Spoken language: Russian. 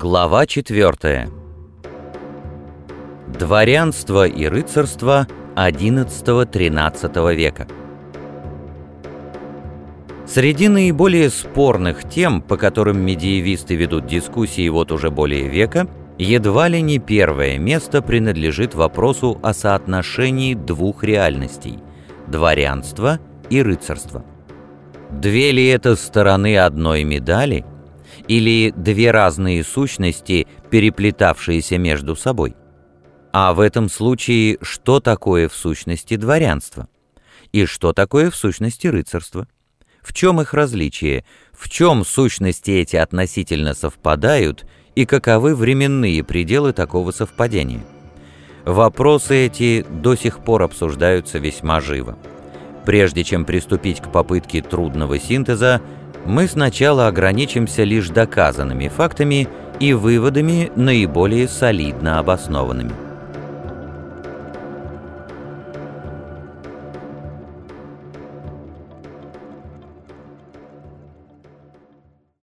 Глава 4. Дворянство и рыцарство XI-XIII века. Среди наиболее спорных тем, по которым медиевисты ведут дискуссии вот уже более века, едва ли не первое место принадлежит вопросу о соотношении двух реальностей – дворянства и рыцарства. Две ли это стороны одной медали – или две разные сущности, переплетавшиеся между собой. А в этом случае что такое в сущности дворянство? И что такое в сущности рыцарство? В чем их различие? В чем сущности эти относительно совпадают и каковы временные пределы такого совпадения? Вопросы эти до сих пор обсуждаются весьма живо. Прежде чем приступить к попытке трудного синтеза, мы сначала ограничимся лишь доказанными фактами и выводами наиболее солидно обоснованными.